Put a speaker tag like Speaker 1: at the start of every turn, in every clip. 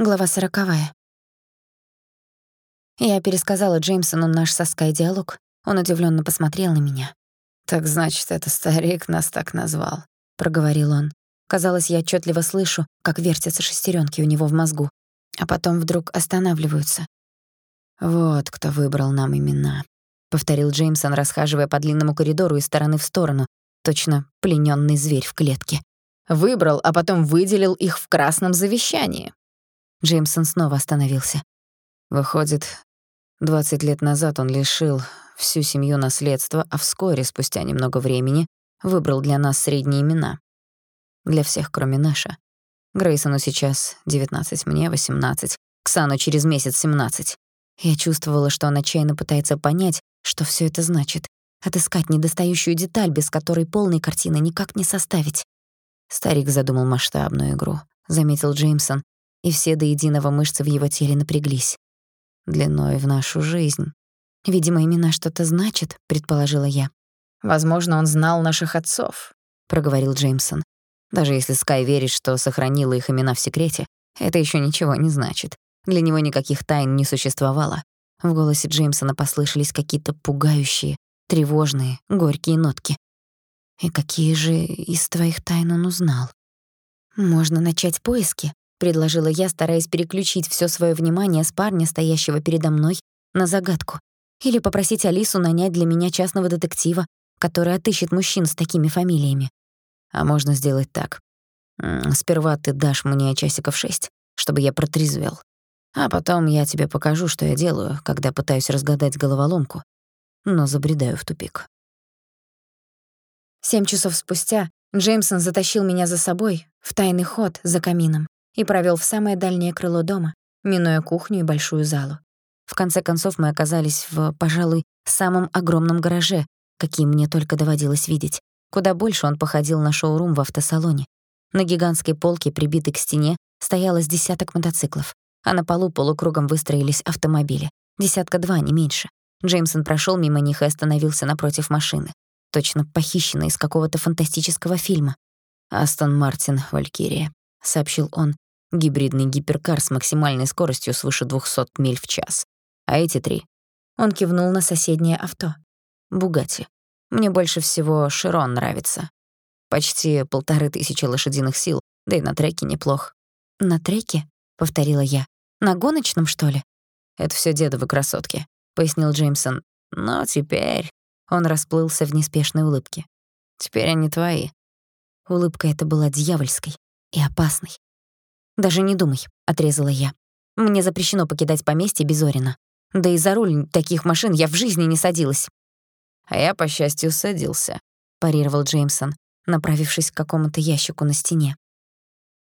Speaker 1: Глава сороковая. Я пересказала Джеймсону наш со Скай диалог. Он удивлённо посмотрел на меня.
Speaker 2: «Так значит, это старик нас так назвал», —
Speaker 1: проговорил он. Казалось, я отчётливо слышу, как вертятся шестерёнки у него в мозгу, а потом вдруг останавливаются.
Speaker 2: «Вот кто выбрал нам имена», — повторил Джеймсон, расхаживая по длинному коридору из стороны в сторону, точно пленённый зверь в клетке. «Выбрал, а потом выделил их в красном завещании.
Speaker 1: Джеймсон снова остановился.
Speaker 2: Выходит, 20 лет назад он лишил всю семью наследства, а вскоре, спустя немного времени, выбрал для нас средние имена. Для всех, кроме Наша. Грейсону сейчас 19, мне 18, Ксану через месяц 17.
Speaker 1: Я чувствовала, что он отчаянно пытается понять, что всё это значит. Отыскать недостающую деталь, без которой полной картины никак не составить.
Speaker 2: Старик задумал масштабную игру, заметил Джеймсон, и все до единого мышцы в его теле напряглись. Длиной в нашу жизнь.
Speaker 1: Видимо, имена что-то значат, предположила я.
Speaker 2: Возможно, он знал наших отцов, проговорил Джеймсон. Даже если Скай верит, что сохранила их имена в секрете, это ещё ничего не значит. Для него никаких тайн не существовало. В голосе Джеймсона послышались какие-то пугающие, тревожные, горькие нотки.
Speaker 1: И какие же из твоих тайн он узнал? Можно начать поиски, предложила я, стараясь переключить всё своё внимание с парня, стоящего передо мной, на загадку. Или попросить Алису нанять для меня частного детектива, который отыщет мужчин с такими фамилиями.
Speaker 2: А можно сделать так. Сперва ты дашь мне часиков шесть, чтобы я протрезвел. А потом я тебе покажу, что я делаю, когда пытаюсь разгадать головоломку, но забредаю в тупик.
Speaker 1: Семь часов спустя Джеймсон затащил меня за собой в тайный ход за камином и провёл в самое дальнее крыло дома, минуя кухню и большую залу. В конце концов мы оказались в, пожалуй, самом огромном гараже, какие мне только доводилось видеть. Куда больше он походил на шоурум в автосалоне. На гигантской полке, прибитой к стене, стояло с десяток мотоциклов, а на полу полукругом выстроились автомобили. Десятка-два, не меньше. Джеймсон прошёл мимо них и остановился напротив машины. Точно похищенной из какого-то фантастического фильма.
Speaker 2: «Астон Мартин, Валькирия», — сообщил он, Гибридный гиперкар с максимальной скоростью свыше 200 миль в час. А эти три.
Speaker 1: Он кивнул на соседнее авто.
Speaker 2: Бугати. Мне больше всего Широн нравится. Почти полторы тысячи лошадиных сил, да и на треке неплох.
Speaker 1: «На треке?» — повторила я. «На гоночном, что ли?»
Speaker 2: «Это всё дедовы красотки», — пояснил Джеймсон. «Но теперь...» Он расплылся в неспешной улыбке. «Теперь они твои».
Speaker 1: Улыбка эта была дьявольской и опасной. «Даже не думай», — отрезала я. «Мне запрещено покидать поместье без Орина. Да и за руль таких машин я в жизни не садилась».
Speaker 2: «А я, по счастью, садился», — парировал Джеймсон, направившись к какому-то ящику на стене.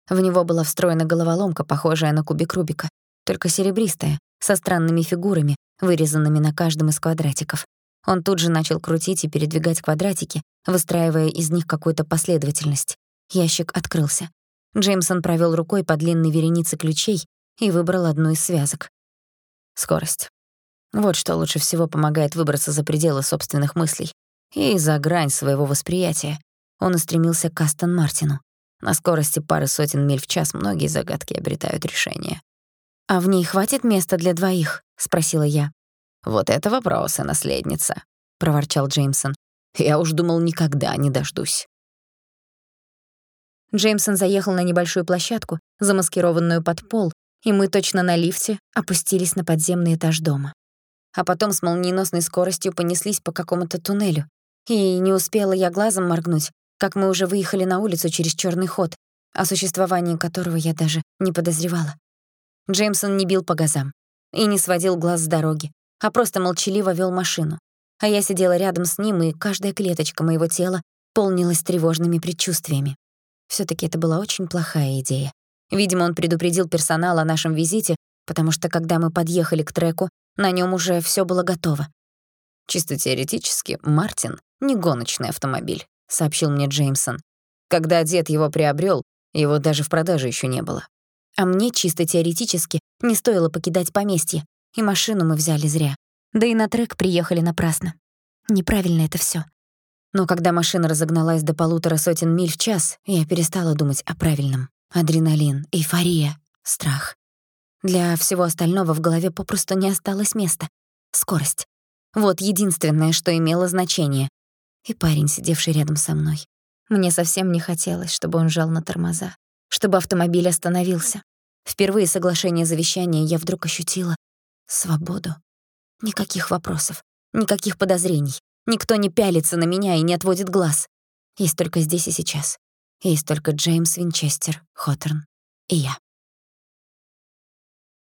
Speaker 1: В него была встроена головоломка, похожая на кубик Рубика, только серебристая, со странными фигурами, вырезанными на каждом из квадратиков. Он тут же начал крутить и передвигать квадратики, выстраивая из них какую-то последовательность. Ящик открылся. Джеймсон провёл рукой по длинной веренице ключей и выбрал одну из связок.
Speaker 2: Скорость. Вот что лучше всего помогает выбраться за пределы собственных мыслей и за грань своего восприятия. Он устремился к Астон Мартину. На скорости пары сотен миль в час многие загадки обретают решение.
Speaker 1: «А в ней хватит места для двоих?» — спросила я.
Speaker 2: «Вот это вопросы, наследница», — проворчал Джеймсон. «Я уж думал, никогда не дождусь».
Speaker 1: Джеймсон заехал на небольшую площадку, замаскированную под пол, и мы точно на лифте опустились на подземный этаж дома. А потом с молниеносной скоростью понеслись по какому-то туннелю. И не успела я глазом моргнуть, как мы уже выехали на улицу через чёрный ход, о существовании которого я даже не подозревала. Джеймсон не бил по газам и не сводил глаз с дороги, а просто молчаливо вёл машину. А я сидела рядом с ним, и каждая клеточка моего тела полнилась тревожными предчувствиями все таки это была очень плохая идея. Видимо, он предупредил персонал о нашем визите, потому что когда мы подъехали к треку, на нем уже все было готово.
Speaker 2: «Чисто теоретически, Мартин — не гоночный автомобиль», — сообщил мне Джеймсон. «Когда дед его приобрел, его даже в продаже еще не было».
Speaker 1: А мне чисто теоретически не стоило покидать поместье, и машину мы взяли зря. Да и на трек приехали напрасно. Неправильно это все. Но когда машина разогналась до полутора сотен миль в час, я перестала думать о правильном. Адреналин, эйфория, страх. Для всего остального в голове попросту не осталось места. Скорость. Вот единственное, что имело значение. И парень, сидевший рядом со мной. Мне совсем не хотелось, чтобы он жал на тормоза, чтобы автомобиль остановился. Впервые соглашение завещания я вдруг ощутила свободу. Никаких вопросов, никаких подозрений. Никто не пялится на меня и не отводит глаз. Есть только здесь и сейчас. Есть только Джеймс Винчестер, Хоторн и я.